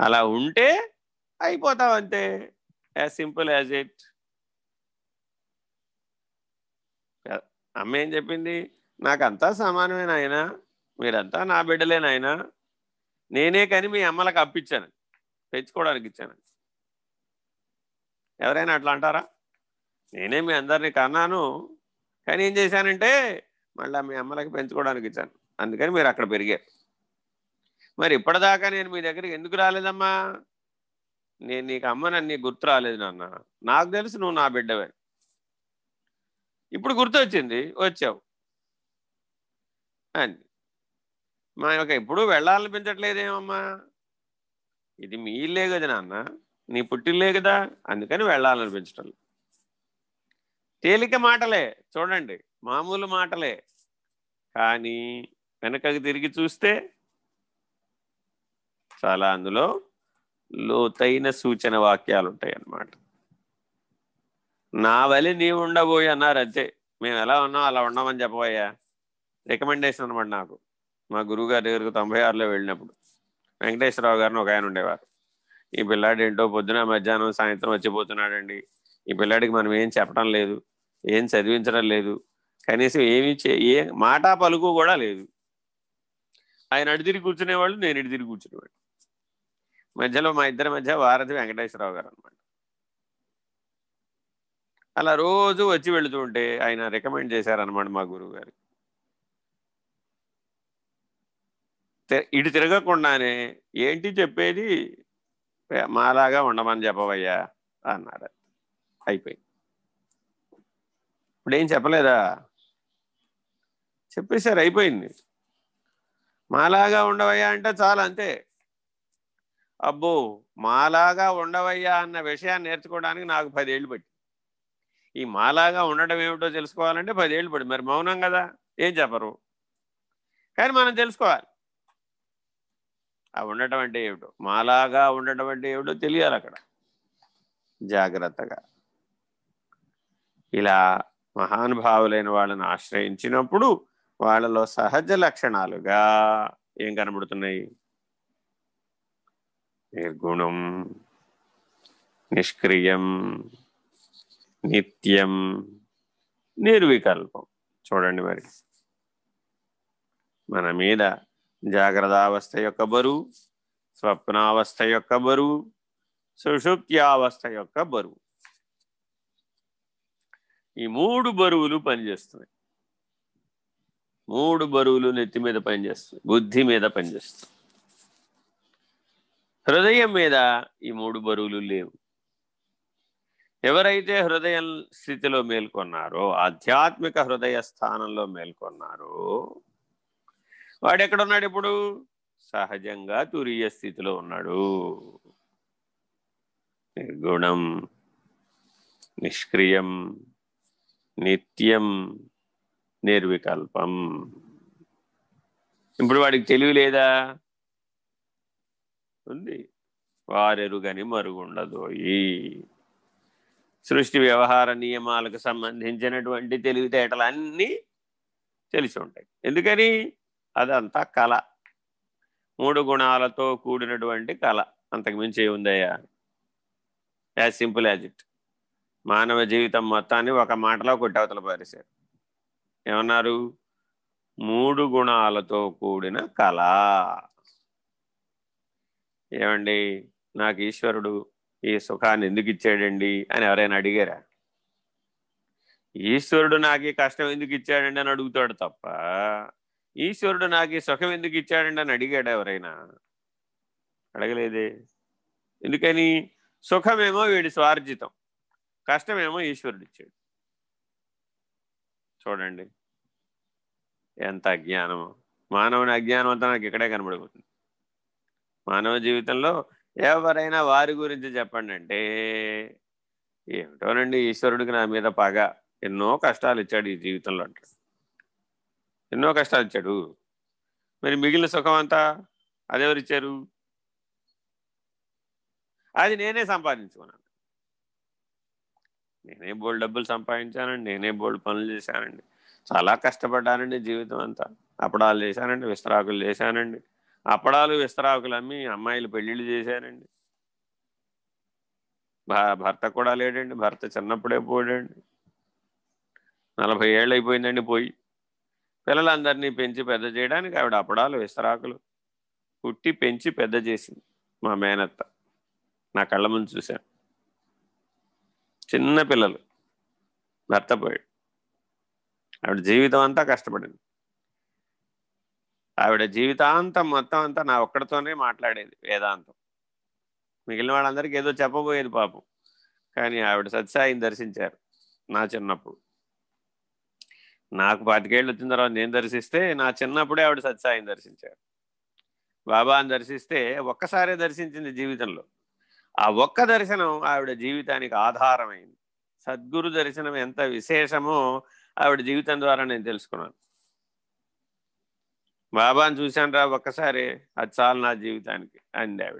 అలా ఉంటే అయిపోతాం అంతే. యాజ్ సింపుల్ యాజ్ ఇట్ అమ్మ ఏం చెప్పింది? నాకంతా సమానమే నాయన. మీరంతా నా బిడ్డలే నాయన. నేనే కానీ మీ అమ్మలకు అప్పించాను తెచ్చుకోవడానికి ఇచ్చాను. ఎవరైనా అట్లా అంటారా? నేనే మీ అందరినీ కన్నాను. కానీ ఏం చేశానంటే మళ్ళీ మీ అమ్మలకి పెంచుకోవడానికి ఇచ్చాను. అందుకని మీరు అక్కడ పెరిగారు. మరి ఇప్పటిదాకా నేను మీ దగ్గరికి ఎందుకు రాలేదమ్మా? నేను నీకు అమ్మనని నీకు గుర్తు రాలేదు నాన్న. నాకు తెలుసు నువ్వు నా బిడ్డవే. ఇప్పుడు గుర్తు వచ్చింది వచ్చావు. అని మా యొక్క ఎప్పుడు వెళ్ళాలనిపించట్లేదేమమ్మా ఇది మీ ఇల్లే కదా నాన్న. నీ పుట్టిల్లే కదా. అందుకని వెళ్ళాలనిపించటం తేలిక మాటలే చూడండి. మామూలు మాటలే. కానీ వెనకకి తిరిగి చూస్తే చాలా అందులో లోతైన సూచన వాక్యాలు ఉంటాయి అన్నమాట నా వలి నీవు ఉండబోయి అన్నారు అంతే. మేము ఎలా ఉన్నాం అలా ఉండమని చెప్పబోయా? రికమెండేషన్ అనమాట నాకు. మా గురువు గారి దగ్గరకు తొంభై ఆరులో వెళ్ళినప్పుడు. వెంకటేశ్వరరావు గారిని ఒక ఆయన ఉండేవారు. ఈ పిల్లాడు ఏంటో పొద్దున మధ్యాహ్నం సాయంత్రం వచ్చిపోతున్నాడండి ఈ పిల్లాడికి మనం ఏం చెప్పడం లేదు ఏం చదివించడం లేదు. కనీసం ఏమి ఏ మాట పలుకు కూడా లేదు. ఆయన అడిదిరిగి కూర్చునేవాళ్ళు నేను ఇడిదిరిగి కూర్చునేవాడు మధ్యలో మా ఇద్దరి మధ్య వారధి వెంకటేశ్వరరావు గారు అనమాట అలా రోజు వచ్చి వెళుతూ ఉంటే ఆయన రికమెండ్ చేశారనమాట మా గురువు గారు ఇటు తిరగకుండానే ఏంటి చెప్పేది? మాలాగా ఉండమని చెప్పవయ్యా అన్నారు అయిపోయింది. ఇప్పుడు ఏం చెప్పలేదా? చెప్పేశారు అయిపోయింది. మాలాగా ఉండవయ్యా అంటే చాలా అంతే. అబ్బో మాలాగా ఉండవయ్యా అన్న విషయాన్ని నేర్చుకోవడానికి నాకు పదేళ్ళు పట్టి ఈ మాలాగా ఉండడం ఏమిటో తెలుసుకోవాలంటే పదేళ్ళు పడి మరి మౌనం కదా ఏం చెప్పరు? కానీ మనం తెలుసుకోవాలి. ఆ ఉండటం అంటే ఏమిటో మాలాగా ఉండటం అంటే ఏమిటో తెలియాలి అక్కడ. జాగ్రత్తగా. ఇలా మహానుభావులైన వాళ్ళని ఆశ్రయించినప్పుడు వాళ్ళలో సహజ లక్షణాలుగా ఏం కనబడుతున్నాయి? నిర్గుణం నిష్క్రియం నిత్యం నిర్వికల్పం. చూడండి మరి. మన మీద జాగ్రత్తావస్థ యొక్క బరువు స్వప్నావస్థ యొక్క బరువు సుషుప్త్యావస్థ యొక్క బరువు. ఈ మూడు బరువులు పనిచేస్తున్నాయి. మూడు బరువులు నెత్తి మీద పనిచేస్తుంది బుద్ధి మీద పనిచేస్తుంది హృదయం మీద ఈ మూడు బరువులు లేవు. ఎవరైతే హృదయం స్థితిలో మేల్కొన్నారో ఆధ్యాత్మిక హృదయ స్థానంలో మేల్కొన్నారో వాడు ఎక్కడున్నాడు ఇప్పుడు? సహజంగా తురియ స్థితిలో ఉన్నాడు. నిర్గుణం నిష్క్రియం నిత్యం నిర్వికల్పం. ఇప్పుడు వాడికి తెలివి లేదా? ఉంది. వారెరుగని మరుగుండదు. ఈ సృష్టి వ్యవహార నియమాలకు సంబంధించినటువంటి తెలివితేటలు అన్నీ తెలిసి ఉంటాయి. ఎందుకని? అదంతా కళ. మూడు గుణాలతో కూడినటువంటి కళ. అంతకుమించి ఏముందయ్యా? యాజ్ సింపుల్ యాజ్ ఇట్ మానవ జీవితం మొత్తాన్ని ఒక మాటలో కొట్టవతల పారేశారు. ఏమన్నారు? మూడు గుణాలతో కూడిన కళ. ఏమండి నాకు ఈశ్వరుడు ఈ సుఖాన్ని ఎందుకు ఇచ్చాడండి అని ఎవరైనా అడిగారా? ఈశ్వరుడు నాకు ఈ కష్టం ఎందుకు ఇచ్చాడండి అని అడుగుతాడు తప్ప ఈశ్వరుడు నాకు ఈ సుఖం ఎందుకు ఇచ్చాడండి అని అడిగాడు ఎవరైనా? అడగలేదే. ఎందుకని? సుఖమేమో వీడి స్వార్జితం కష్టమేమో ఈశ్వరుడు ఇచ్చాడు. చూడండి ఎంత అజ్ఞానమో. మానవుని అజ్ఞానం అంతా నాకు ఇక్కడే కనబడిపోతుంది. మానవ జీవితంలో ఎవరైనా వారి గురించి చెప్పండి అంటే ఏమిటోనండి ఈశ్వరుడికి నా మీద పగ. ఎన్నో కష్టాలు ఇచ్చాడు ఈ జీవితంలో అంటాడు. ఎన్నో కష్టాలు ఇచ్చాడు. మరి మిగిలిన సుఖం అంతా అదెవరిచ్చారు అది నేనే సంపాదించుకున్నాను. నేనే బోల్డ్ డబ్బులు సంపాదించానండి నేనే బోల్డ్ పనులు చేశానండి. చాలా కష్టపడ్డానండి జీవితం అంతా. అప్పడాలు చేశానండి విస్తరాకులు చేశానండి. అప్పడాలు విస్తరాకులు అమ్మి అమ్మాయిలు పెళ్ళిళ్ళు చేశారండి. భర్త కూడా లేడండి భర్త చిన్నప్పుడే పోయాడండి నలభై ఏళ్ళు అయిపోయిందండి పోయి. పిల్లలందరినీ పెంచి పెద్ద చేయడానికి ఆవిడ అప్పడాలు విస్తరాకులు పుట్టి పెంచి పెద్ద చేసింది మా మేనత్త. నా కళ్ళ ముందు చూశాను. చిన్న పిల్లలు భర్త పోయాడు. ఆవిడ జీవితం అంతా కష్టపడింది. ఆవిడ జీవితాంతం మొత్తం అంతా నా ఒక్కడితోనే మాట్లాడేది వేదాంతం. మిగిలిన వాళ్ళందరికీ ఏదో చెప్పబోయేది పాపం. కానీ ఆవిడ సత్సాయిని దర్శించారు నా చిన్నప్పుడు. నాకు పాతికేళ్ళు వచ్చిన తర్వాత నేను దర్శిస్తే నా చిన్నప్పుడే ఆవిడ సత్సాయిని దర్శించారు. బాబాని దర్శిస్తే ఒక్కసారే దర్శించింది జీవితంలో. ఆ ఒక్క దర్శనం ఆవిడ జీవితానికి ఆధారమైంది. సద్గురు దర్శనం ఎంత విశేషమో ఆవిడ జీవితం ద్వారా నేను తెలుసుకున్నాను. బాబాని చూశాను రా ఒక్కసారి. అది చాలు నా జీవితానికి. అంది ఆవిడ.